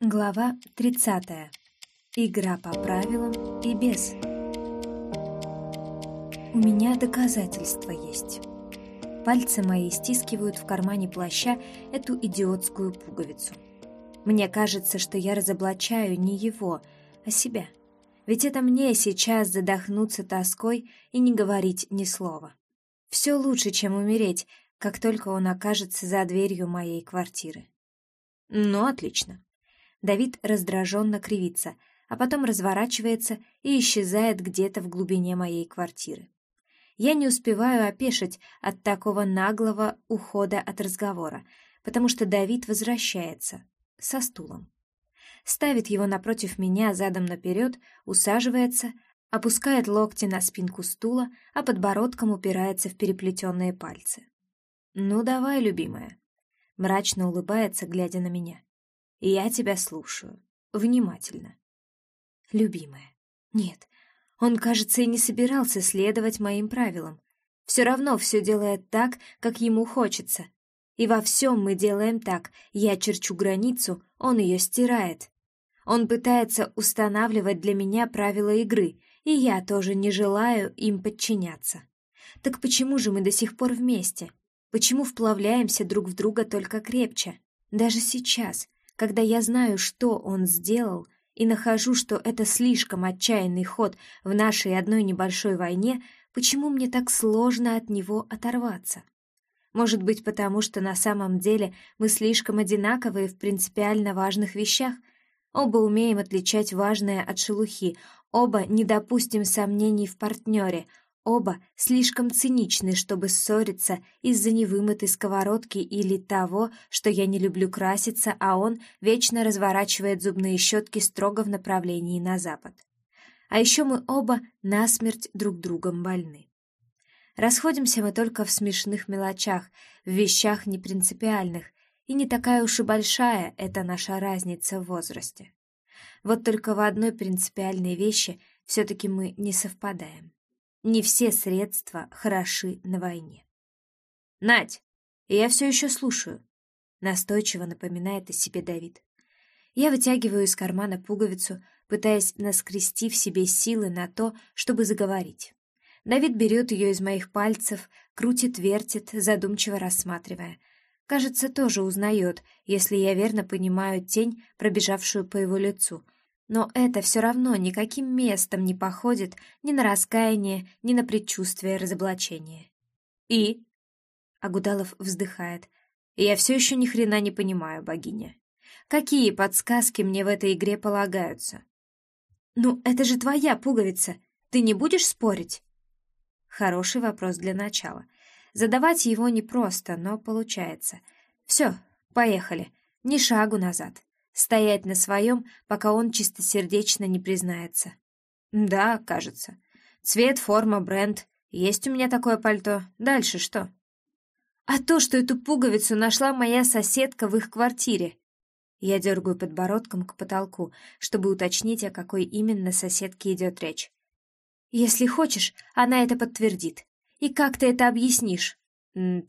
Глава 30. Игра по правилам и без. У меня доказательства есть. Пальцы мои стискивают в кармане плаща эту идиотскую пуговицу. Мне кажется, что я разоблачаю не его, а себя. Ведь это мне сейчас задохнуться тоской и не говорить ни слова. Все лучше, чем умереть, как только он окажется за дверью моей квартиры. Ну, отлично. Давид раздраженно кривится, а потом разворачивается и исчезает где-то в глубине моей квартиры. Я не успеваю опешить от такого наглого ухода от разговора, потому что Давид возвращается со стулом. Ставит его напротив меня задом наперед, усаживается, опускает локти на спинку стула, а подбородком упирается в переплетенные пальцы. «Ну давай, любимая», — мрачно улыбается, глядя на меня. Я тебя слушаю. Внимательно. Любимая. Нет, он, кажется, и не собирался следовать моим правилам. Все равно все делает так, как ему хочется. И во всем мы делаем так. Я черчу границу, он ее стирает. Он пытается устанавливать для меня правила игры, и я тоже не желаю им подчиняться. Так почему же мы до сих пор вместе? Почему вплавляемся друг в друга только крепче? Даже сейчас, когда я знаю, что он сделал, и нахожу, что это слишком отчаянный ход в нашей одной небольшой войне, почему мне так сложно от него оторваться? Может быть, потому что на самом деле мы слишком одинаковые в принципиально важных вещах? Оба умеем отличать важное от шелухи, оба не допустим сомнений в партнере, Оба слишком циничны, чтобы ссориться из-за невымытой сковородки или того, что я не люблю краситься, а он вечно разворачивает зубные щетки строго в направлении на запад. А еще мы оба насмерть друг другом больны. Расходимся мы только в смешных мелочах, в вещах непринципиальных, и не такая уж и большая эта наша разница в возрасте. Вот только в одной принципиальной вещи все-таки мы не совпадаем. Не все средства хороши на войне. «Надь, я все еще слушаю», — настойчиво напоминает о себе Давид. Я вытягиваю из кармана пуговицу, пытаясь наскрести в себе силы на то, чтобы заговорить. Давид берет ее из моих пальцев, крутит, вертит, задумчиво рассматривая. Кажется, тоже узнает, если я верно понимаю тень, пробежавшую по его лицу — но это все равно никаким местом не походит ни на раскаяние, ни на предчувствие разоблачения. «И?» — Агудалов вздыхает. «Я все еще ни хрена не понимаю, богиня. Какие подсказки мне в этой игре полагаются?» «Ну, это же твоя пуговица. Ты не будешь спорить?» Хороший вопрос для начала. Задавать его непросто, но получается. Все, поехали. Ни шагу назад стоять на своем, пока он чистосердечно не признается. Да, кажется. Цвет, форма, бренд. Есть у меня такое пальто. Дальше что? А то, что эту пуговицу нашла моя соседка в их квартире. Я дергаю подбородком к потолку, чтобы уточнить, о какой именно соседке идет речь. Если хочешь, она это подтвердит. И как ты это объяснишь?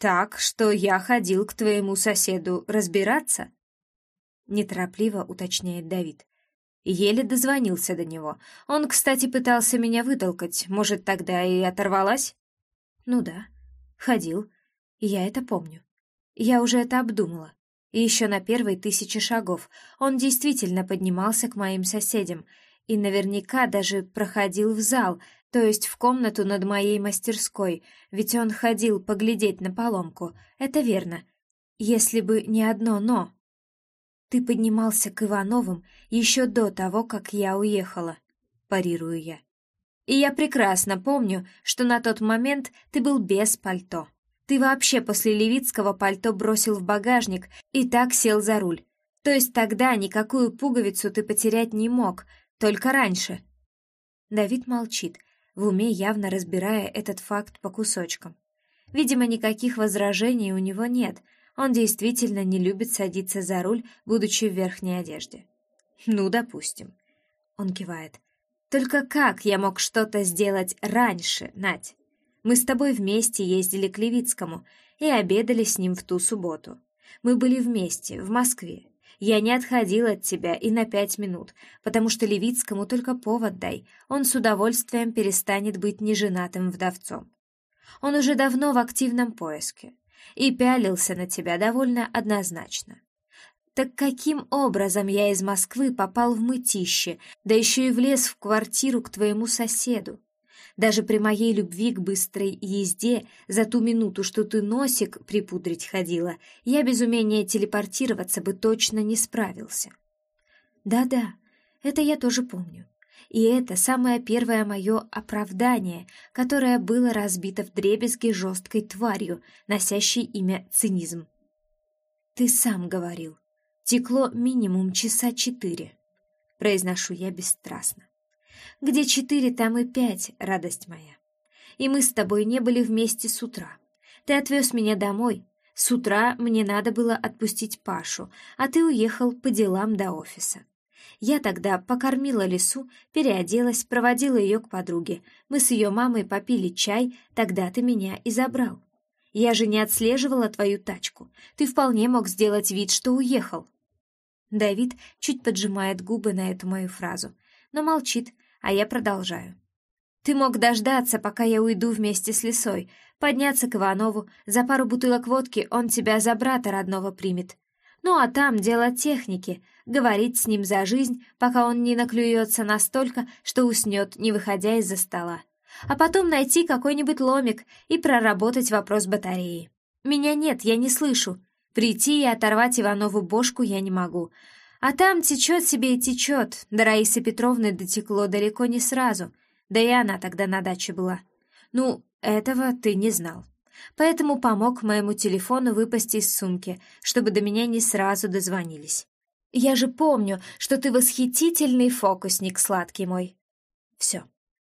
Так, что я ходил к твоему соседу разбираться? Неторопливо уточняет Давид. Еле дозвонился до него. Он, кстати, пытался меня вытолкать. Может, тогда и оторвалась? Ну да, ходил. Я это помню. Я уже это обдумала. И еще на первой тысяче шагов он действительно поднимался к моим соседям и наверняка даже проходил в зал, то есть в комнату над моей мастерской, ведь он ходил поглядеть на поломку. Это верно. Если бы не одно «но». Ты поднимался к Ивановым еще до того, как я уехала, парирую я. И я прекрасно помню, что на тот момент ты был без пальто. Ты вообще после Левицкого пальто бросил в багажник и так сел за руль. То есть тогда никакую пуговицу ты потерять не мог, только раньше. Давид молчит, в уме явно разбирая этот факт по кусочкам. Видимо, никаких возражений у него нет — он действительно не любит садиться за руль, будучи в верхней одежде. «Ну, допустим». Он кивает. «Только как я мог что-то сделать раньше, Надь? Мы с тобой вместе ездили к Левицкому и обедали с ним в ту субботу. Мы были вместе, в Москве. Я не отходил от тебя и на пять минут, потому что Левицкому только повод дай, он с удовольствием перестанет быть неженатым вдовцом. Он уже давно в активном поиске и пялился на тебя довольно однозначно. Так каким образом я из Москвы попал в мытище, да еще и влез в квартиру к твоему соседу? Даже при моей любви к быстрой езде за ту минуту, что ты носик припудрить ходила, я без умения телепортироваться бы точно не справился. Да-да, это я тоже помню. И это самое первое мое оправдание, которое было разбито в дребезги жесткой тварью, носящей имя цинизм. Ты сам говорил. Текло минимум часа четыре. Произношу я бесстрастно. Где четыре, там и пять, радость моя. И мы с тобой не были вместе с утра. Ты отвез меня домой. С утра мне надо было отпустить Пашу, а ты уехал по делам до офиса. Я тогда покормила лису, переоделась, проводила ее к подруге. Мы с ее мамой попили чай, тогда ты меня и забрал. Я же не отслеживала твою тачку. Ты вполне мог сделать вид, что уехал. Давид чуть поджимает губы на эту мою фразу, но молчит, а я продолжаю. Ты мог дождаться, пока я уйду вместе с лисой, подняться к Иванову, за пару бутылок водки он тебя за брата родного примет. Ну а там дело техники, говорить с ним за жизнь, пока он не наклюется настолько, что уснет, не выходя из-за стола. А потом найти какой-нибудь ломик и проработать вопрос батареи. Меня нет, я не слышу. Прийти и оторвать Иванову бошку я не могу. А там течет себе и течет. До Раисы Петровны дотекло далеко не сразу. Да и она тогда на даче была. Ну, этого ты не знал поэтому помог моему телефону выпасть из сумки, чтобы до меня не сразу дозвонились. Я же помню, что ты восхитительный фокусник, сладкий мой. Все,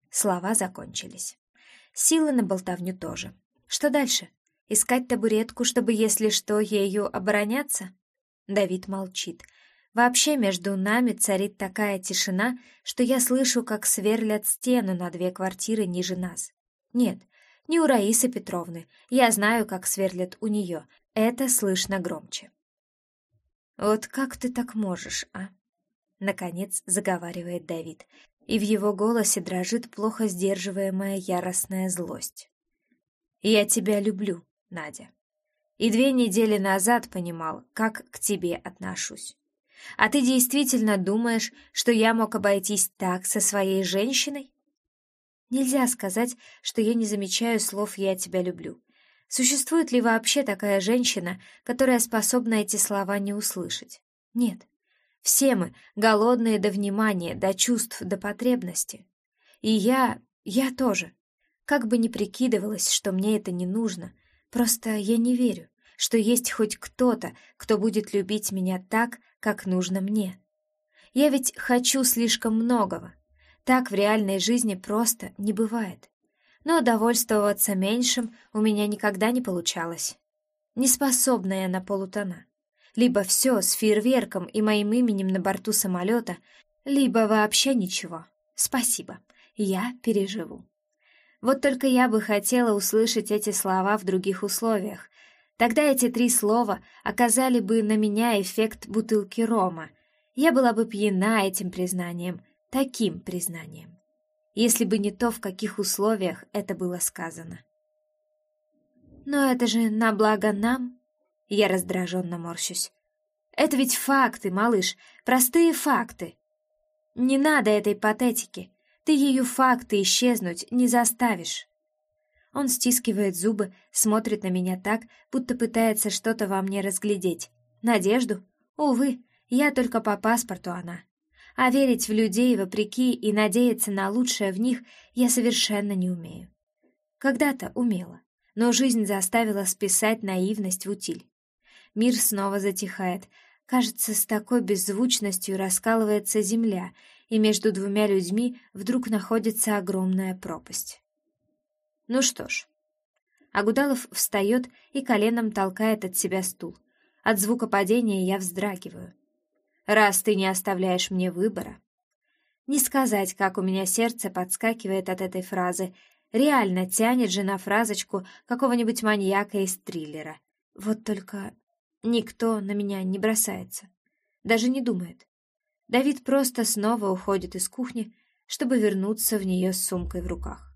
слова закончились. Силы на болтовню тоже. Что дальше? Искать табуретку, чтобы, если что, ею обороняться? Давид молчит. Вообще между нами царит такая тишина, что я слышу, как сверлят стену на две квартиры ниже нас. Нет, не у Раисы Петровны. Я знаю, как сверлят у нее. Это слышно громче. «Вот как ты так можешь, а?» Наконец заговаривает Давид, и в его голосе дрожит плохо сдерживаемая яростная злость. «Я тебя люблю, Надя. И две недели назад понимал, как к тебе отношусь. А ты действительно думаешь, что я мог обойтись так со своей женщиной? Нельзя сказать, что я не замечаю слов «я тебя люблю». Существует ли вообще такая женщина, которая способна эти слова не услышать? Нет. Все мы голодные до внимания, до чувств, до потребности. И я... я тоже. Как бы ни прикидывалось, что мне это не нужно, просто я не верю, что есть хоть кто-то, кто будет любить меня так, как нужно мне. Я ведь хочу слишком многого, так в реальной жизни просто не бывает. Но довольствоваться меньшим у меня никогда не получалось. Неспособная на полутона. Либо все с фейерверком и моим именем на борту самолета, либо вообще ничего. Спасибо, я переживу. Вот только я бы хотела услышать эти слова в других условиях. Тогда эти три слова оказали бы на меня эффект бутылки рома. Я была бы пьяна этим признанием, таким признанием, если бы не то, в каких условиях это было сказано. «Но это же на благо нам!» Я раздраженно морщусь. «Это ведь факты, малыш, простые факты. Не надо этой патетики, ты ее факты исчезнуть не заставишь». Он стискивает зубы, смотрит на меня так, будто пытается что-то во мне разглядеть. Надежду? Увы, я только по паспорту она а верить в людей вопреки и надеяться на лучшее в них я совершенно не умею. Когда-то умела, но жизнь заставила списать наивность в утиль. Мир снова затихает, кажется, с такой беззвучностью раскалывается земля, и между двумя людьми вдруг находится огромная пропасть. Ну что ж. Агудалов встает и коленом толкает от себя стул. От звука падения я вздрагиваю раз ты не оставляешь мне выбора. Не сказать, как у меня сердце подскакивает от этой фразы. Реально тянет же на фразочку какого-нибудь маньяка из триллера. Вот только никто на меня не бросается. даже не думает. Давид просто снова уходит из кухни, чтобы вернуться в нее с сумкой в руках.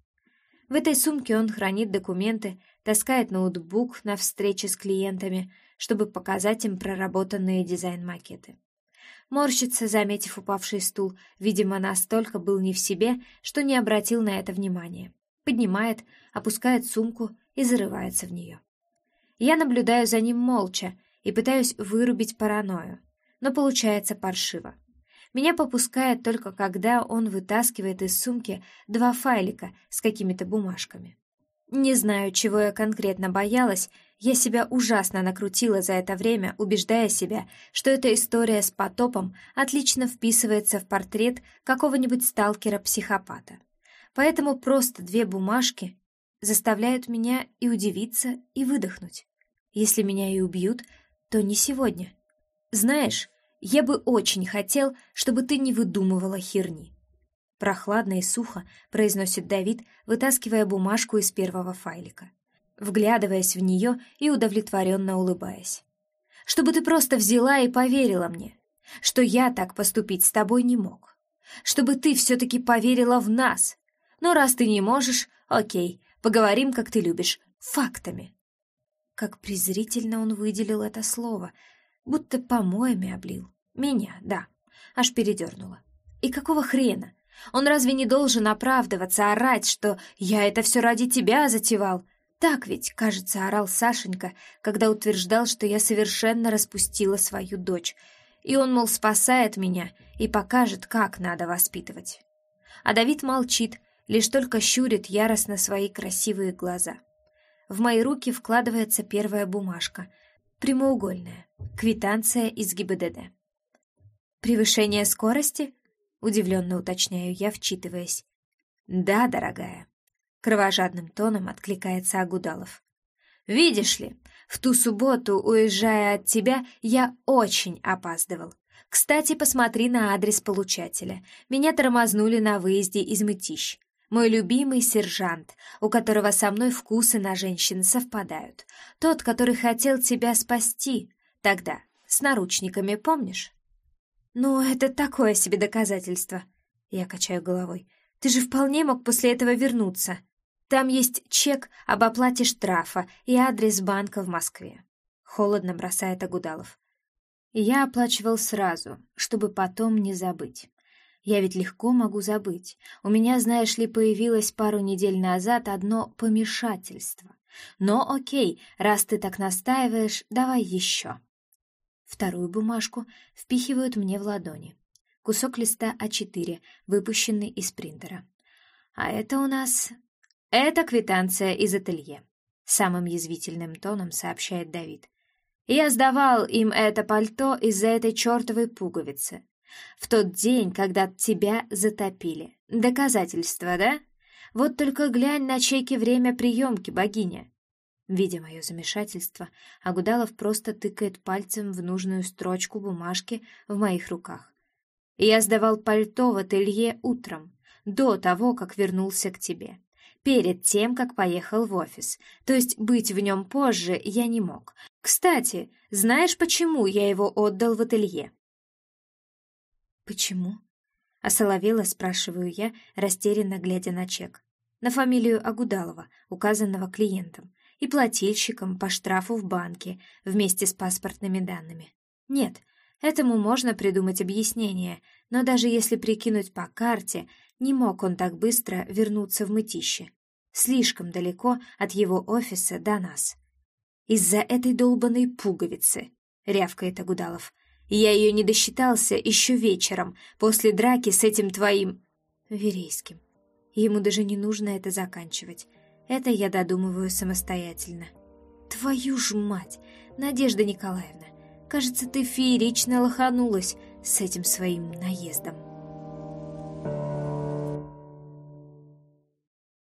В этой сумке он хранит документы, таскает ноутбук на встречи с клиентами, чтобы показать им проработанные дизайн-макеты. Морщится, заметив упавший стул, видимо, настолько был не в себе, что не обратил на это внимания. Поднимает, опускает сумку и зарывается в нее. Я наблюдаю за ним молча и пытаюсь вырубить паранойю, но получается паршиво. Меня попускает только когда он вытаскивает из сумки два файлика с какими-то бумажками. Не знаю, чего я конкретно боялась, я себя ужасно накрутила за это время, убеждая себя, что эта история с потопом отлично вписывается в портрет какого-нибудь сталкера-психопата. Поэтому просто две бумажки заставляют меня и удивиться, и выдохнуть. Если меня и убьют, то не сегодня. Знаешь, я бы очень хотел, чтобы ты не выдумывала херни. Прохладно и сухо произносит Давид, вытаскивая бумажку из первого файлика, вглядываясь в нее и удовлетворенно улыбаясь. Чтобы ты просто взяла и поверила мне, что я так поступить с тобой не мог. Чтобы ты все-таки поверила в нас. Но раз ты не можешь, окей, поговорим, как ты любишь, фактами. Как презрительно он выделил это слово, будто помоями облил. Меня, да, аж передернуло. И какого хрена? Он разве не должен оправдываться, орать, что «я это все ради тебя затевал»? Так ведь, кажется, орал Сашенька, когда утверждал, что я совершенно распустила свою дочь, и он, мол, спасает меня и покажет, как надо воспитывать. А Давид молчит, лишь только щурит яростно свои красивые глаза. В мои руки вкладывается первая бумажка, прямоугольная, квитанция из ГИБДД. «Превышение скорости?» — удивленно уточняю я, вчитываясь. «Да, дорогая», — кровожадным тоном откликается Агудалов. «Видишь ли, в ту субботу, уезжая от тебя, я очень опаздывал. Кстати, посмотри на адрес получателя. Меня тормознули на выезде из Мытищ. Мой любимый сержант, у которого со мной вкусы на женщин совпадают. Тот, который хотел тебя спасти. Тогда, с наручниками, помнишь?» «Ну, это такое себе доказательство», — я качаю головой. «Ты же вполне мог после этого вернуться. Там есть чек об оплате штрафа и адрес банка в Москве». Холодно бросает Агудалов. я оплачивал сразу, чтобы потом не забыть. Я ведь легко могу забыть. У меня, знаешь ли, появилось пару недель назад одно помешательство. Но окей, раз ты так настаиваешь, давай еще. Вторую бумажку впихивают мне в ладони. Кусок листа А4, выпущенный из принтера. А это у нас... Это квитанция из ателье. Самым язвительным тоном сообщает Давид. Я сдавал им это пальто из-за этой чертовой пуговицы. В тот день, когда тебя затопили. Доказательство, да? Вот только глянь на чеки время приемки, богиня. Видя мое замешательство, Агудалов просто тыкает пальцем в нужную строчку бумажки в моих руках. «Я сдавал пальто в ателье утром, до того, как вернулся к тебе, перед тем, как поехал в офис, то есть быть в нем позже я не мог. Кстати, знаешь, почему я его отдал в ателье?» «Почему?» — осоловела, спрашиваю я, растерянно глядя на чек. На фамилию Агудалова, указанного клиентом, и плательщиком по штрафу в банке вместе с паспортными данными. Нет, этому можно придумать объяснение, но даже если прикинуть по карте, не мог он так быстро вернуться в мытище. Слишком далеко от его офиса до нас. «Из-за этой долбанной пуговицы», — рявкает Агудалов. «Я ее не досчитался еще вечером, после драки с этим твоим...» Верейским. Ему даже не нужно это заканчивать. Это я додумываю самостоятельно. Твою ж мать, Надежда Николаевна, кажется, ты феерично лоханулась с этим своим наездом.